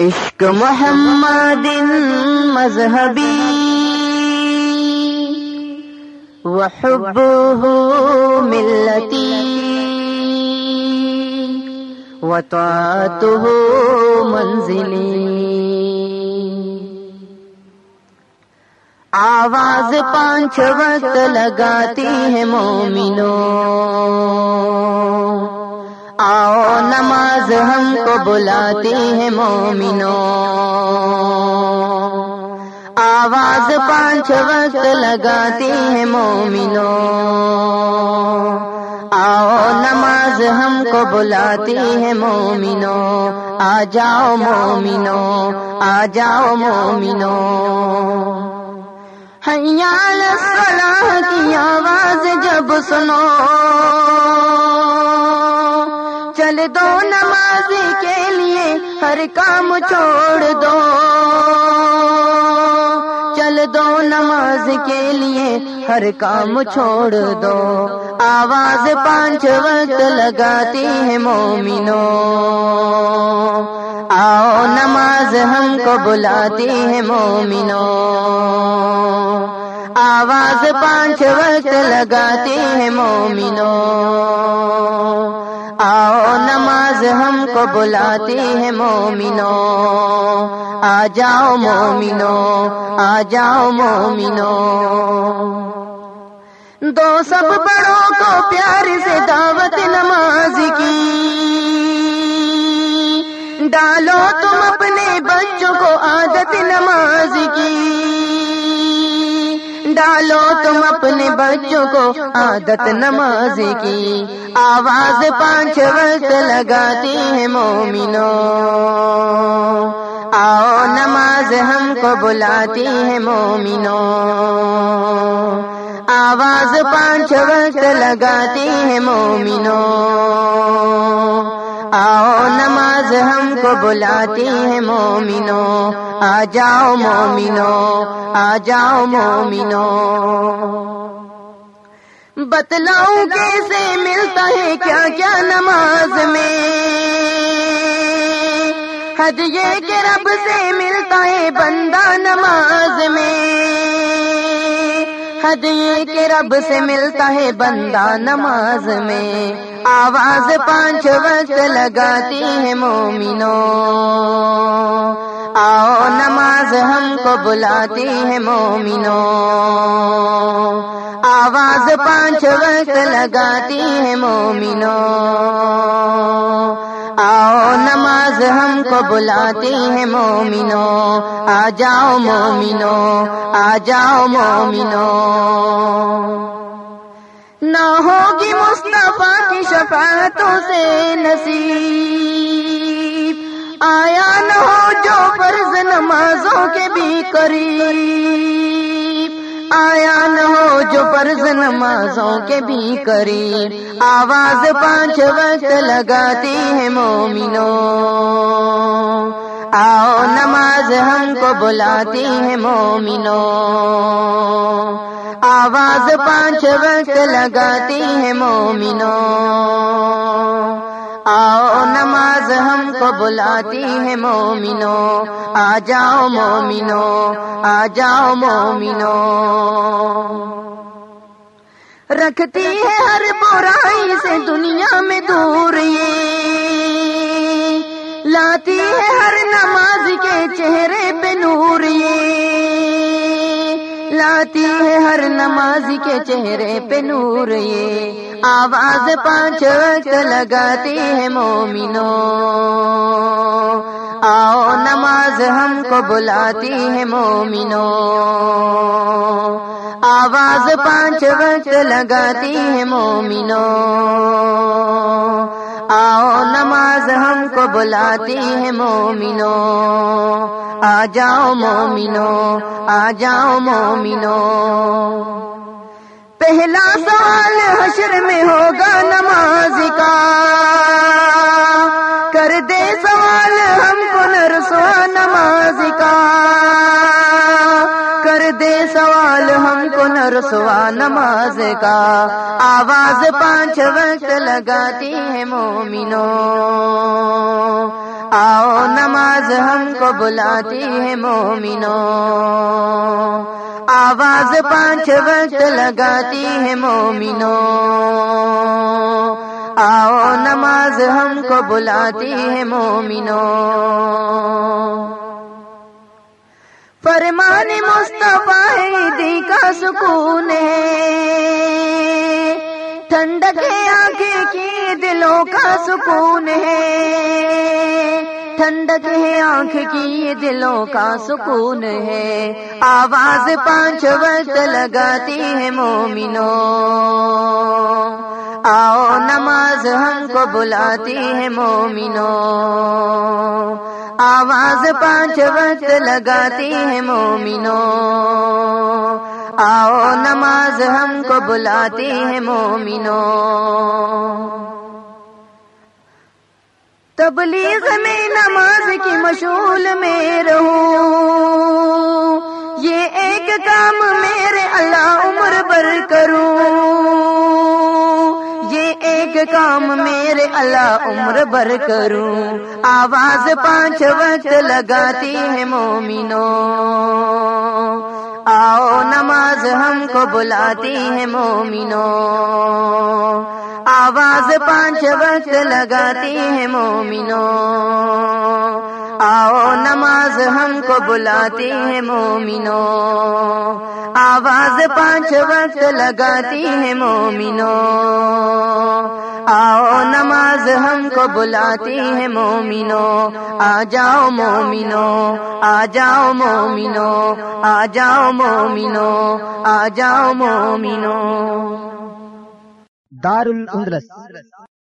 عشق محمد مذهبي وحبه ملتي وطاعته منزلي آواز پانچ وقت لگاتی ہے مومنوں ہم کو بلاتی ہے مومنو؟ آواز پانچ وقت لگاتی ہے مومنو۔ آؤ نماز ہم کو بلاتی ہے مومنو۔ آ جاؤ مومنو، آ جاؤ مومنو۔ حیال الصلاح کی آواز جب سنو۔ ہر کام چھوڑ دو۔ چل دو نماز کے لیے ہر کام چھوڑ دو۔ آواز پانچ وقت لگاتی ہے مومنو آؤ نماز ہم کو بلاتی ہے مومنو آواز پانچ وقت لگاتی ہے مومنو آؤ، نماز ہم کو بلاتی ہے مومنو۔ آ جاؤ مومنو، آ جاؤ مومنو۔ دو سب بڑوں کو پیار سے دعوت نماز کی۔ ڈالو تم اپنے بچوں کو عادت نماز کی۔ ڈالو تم اپنے بچوں کو عادت نماز کی۔ آواز پانچ وقت لگاتی ہے مومنو آؤ نماز ہم کو بلاتی ہے مومنو آواز پانچ وقت لگاتی ہے مومنو آؤ نماز ہم کو بلاتی ہے مومنو آ جاؤ مومنو آ جاؤ مومنو بتلاؤں کیسے ملتا ہے کیا کیا نماز میں؟ حد یہ کہ رب سے ملتا ہے بندہ نماز میں۔ حد یہ کہ رب سے ملتا ہے بندہ نماز میں۔ آواز پانچ وقت لگاتی ہے مومنو آؤ نماز ہم کو بلاتی ہے مومنو آواز پانچ وقت لگاتی ہے مومنو آؤ نماز ہم کو بلاتی ہے مومنو آ جاؤ مومنو آ جاؤ مومنو نہ ہوگی مصطفیٰ کی شفاعتوں سے نصیب۔ آیا نہ ہو جو فرض نمازوں کے بھی قریب۔ آیا نہ ہو جو فرض نمازوں کے بھی قریب۔ آواز پانچ وقت لگاتی ہے مومنو آؤ نماز ہم کو بلاتی ہے مومنو آواز پانچ وقت لگاتی ہے مومنو آؤ نماز ہم کو بلاتی ہے مومنو آ جاؤ مومنو آ جاؤ مومنو رکھتی ہے ہر برائی سے دنیا میں دور یہ۔ لاتی ہے ہر نماز کے چہرے پہ نور یہ۔ لاتی ہے ہر نماز کے چہرے پہ نور یہ آواز پانچ وقت لگاتی ہے مومنو آؤ نماز ہم کو بلاتی ہے مومنو آواز پانچ وقت لگاتی ہے مومنو آؤ، نماز ہم کو بلاتی ہے مومنو۔ آ جاؤ مومنو، آ جاؤ مومنو۔ پہلا سوال حشر میں ہوگا نماز کا۔ کر دے سوال ہم کو نرسوا نماز کا۔ کر دے سوال ہم کو نرسوا نماز کا۔ آواز پانچ وقت لگاتی ہے مومنو۔ آؤ نماز ہم کو بلاتی ہے مومنو۔ آواز پانچ وقت لگاتی ہے مومنو۔ آؤ نماز ہم کو بلاتی ہے مومنو۔ فرمان مصطفیٰ دی کا سکون ہے۔ ٹھنڈک آنکھیں کی دلوں کا سکون ہے۔ ٹھنڈک ہے آنکھ کی دلوں کا سکون ہے۔ آواز پانچ وقت لگاتی ہے مومنو آؤ نماز ہم کو بلاتی ہے مومنو آواز پانچ وقت لگاتی ہے مومنو آؤ نماز ہم کو بلاتی ہے مومنو تبلیغ میں نماز کی مشغول میں رہوں۔ یہ ایک کام میرے اللہ عمر بر کروں۔ کام میرے اللہ عمر بر کروں۔ آواز پانچ وقت لگاتی ہے مومنو آؤ نماز ہم کو بلاتی ہے مومنو آواز پانچ وقت لگاتی ہے مومنو آؤ نماز ہم کو بلاتی ہے مومنو آواز پانچ وقت لگاتی ہے مومنو آؤ نماز ہم کو بلاتی ہے مومنو آ جاؤ مومنو آ جاؤ مومنو آ جاؤ مومنو آ جاؤ مومنو دار الاندلس